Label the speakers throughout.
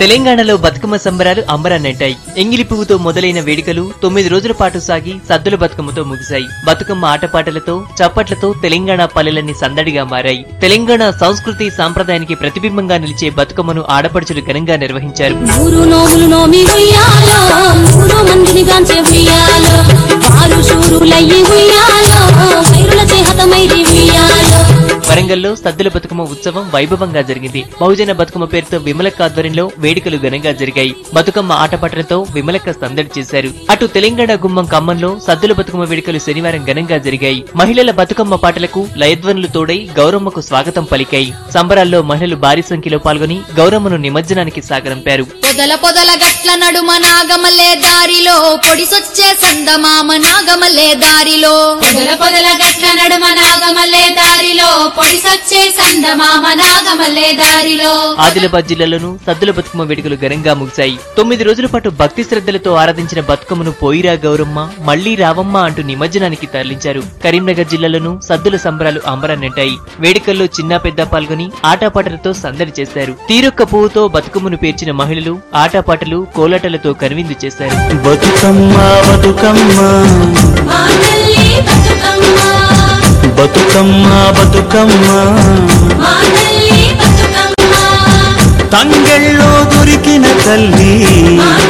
Speaker 1: తెలంగాణలో బతుకమ్మ సంబరాలు అంబరాన్నంటాయి. ఎంగిలి పువ్వుతో మొదలైన వేడుకలు తొమ్మిది రోజుల పాటు సాగి సద్దుల బతుకమ్మతో ముగిశాయి. బతుకమ్మ ఆటపాటలతో చప్పట్లతో తెలంగాణ పల్లెలన్నీ సందడిగా మారాయి. తెలంగాణ సంస్కృతి సాంప్రదాయానికి ప్రతిబింబంగా నిలిచే బతుకమ్మను ఆడపడుచులు ఘనంగా నిర్వహించారు.
Speaker 2: నోములు నోమి మందిని
Speaker 1: వరంగల్లో సద్దుల బతుకమ్మ ఉత్సవం వైభవంగా జరిగింది. బహుజన బతుకమ్మ పేరుతో విమలక్క ఆధ్వర్యంలో వేడుకలు ఘనంగా జరిగాయి. బతుకమ్మ ఆటపాటలతో విమలక్క సందడి చేశారు. అటు తెలంగాణ గుమ్మం ఖమ్మంలో సద్దుల బతుకమ్మ వేడుకలు శనివారం ఘనంగా జరిగాయి. మహిళల బతుకమ్మ పాటలకు లయధ్వనులు తోడై గౌరమ్మకు స్వాగతం పలికాయి. సంబరాల్లో మహిళలు భారీ సంఖ్యలో పాల్గొని గౌరమ్మను నిమజ్జనానికి సాగరంపారు
Speaker 3: పొదల పొదల గట్ల నడుమ నాగమల్లే దారిలో. పొడిసొచ్చే సందమామ నాగమల్లే దారిలో. పొదల పొదల గట్ల నడుమ నాగమల్లే దారిలో. పొడిసొచ్చే సందమామ నాగమల్లే దారిలో.
Speaker 1: ఆదిలాబాద్ జిల్లాలోనూ సద్దుల బతుకమ్మ వేడుకలు ఘనంగా ముగిశాయి. తొమ్మిది రోజుల పాటు భక్తి శ్రద్ధలతో ఆరాధించిన బతుకమ్మను పోయిరా గౌరమ్మ మళ్ళీ రావమ్మ అంటూ నిమజ్జనానికి తరలించారు. కరీంనగర్ జిల్లాలోనూ సద్దుల సంబరాలు అంబరాన్నంటాయి వేడుకల్లో చిన్న పెద్ద పాల్గొని ఆటపాటలతో సందడి చేశారు. తీరొక్క పువ్వుతో బతుకమ్మను పేర్చిన మహిళలు ఆటపాటలు కోలాటలతో కనువిందు చేశారు.
Speaker 4: బతుకమ్మ బతుకమ్మ.
Speaker 2: మా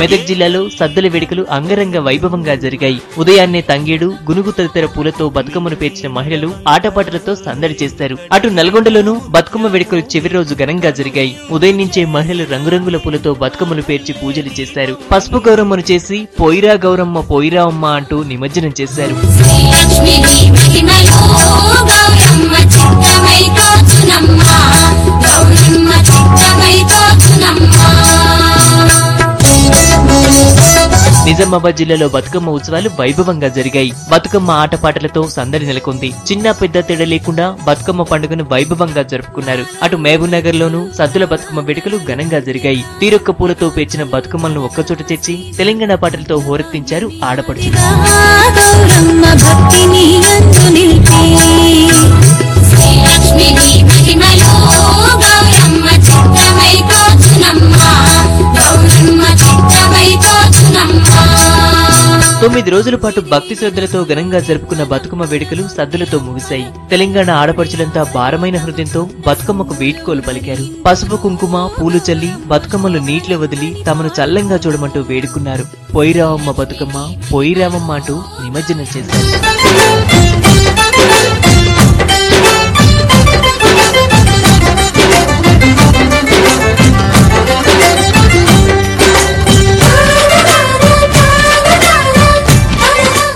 Speaker 1: మెదక్ జిల్లాలో సద్దుల వేడుకలు అంగరంగ వైభవంగా జరిగాయి. ఉదయాన్నే తంగేడు గునుగు తదితర పూలతో బతుకమ్మను పేర్చిన మహిళలు ఆటపాటలతో సందడి చేశారు అటు నల్గొండలోనూ బతుకమ్మ వేడుకలు చివరి రోజు ఘనంగా జరిగాయి. ఉదయం నుంచే మహిళలు రంగురంగుల పూలతో బతుకమ్మను పేర్చి పూజలు చేశారు. పసుపు గౌరమ్మను చేసి పోయిరా గౌరమ్మ పోయిరా అమ్మ అంటూ నిమజ్జనం చేశారు.
Speaker 2: గౌరమ్మ
Speaker 1: నిజామాబాద్ జిల్లాలో బతుకమ్మ ఉత్సవాలు వైభవంగా జరిగాయి. బతుకమ్మ ఆటపాటలతో సందడి నెలకొంది. చిన్న పెద్ద తేడా లేకుండా బతుకమ్మ పండుగను వైభవంగా జరుపుకున్నారు. అటు మహబూబ్ నగర్ లోను సద్దుల బతుకమ్మ వేడుకలు ఘనంగా జరిగాయి. తీరొక్క పూలతో పేర్చిన బతుకమ్మలను ఒక్కచోట తెచ్చి తెలంగాణ పాటలతో హోరెత్తించారు ఆడపడుచులు. తొమ్మిది రోజుల పాటు భక్తి శ్రద్ధలతో ఘనంగా జరుపుకున్న బతుకమ్మ వేడుకలు సద్దులతో ముగిశాయి. తెలంగాణ ఆడపడుచులంతా భారమైన హృదయంతో బతుకమ్మకు వీడ్కోలు పలికారు. పసుపు కుంకుమ పూలు చల్లి బతుకమ్మలు నీటిలో వదిలి తమను చల్లంగా చూడమంటూ వేడుకున్నారు. పోయిరావమ్మ బతుకమ్మ పొయ్యిరావమ్మ అంటూ నిమజ్జనం చేశారు.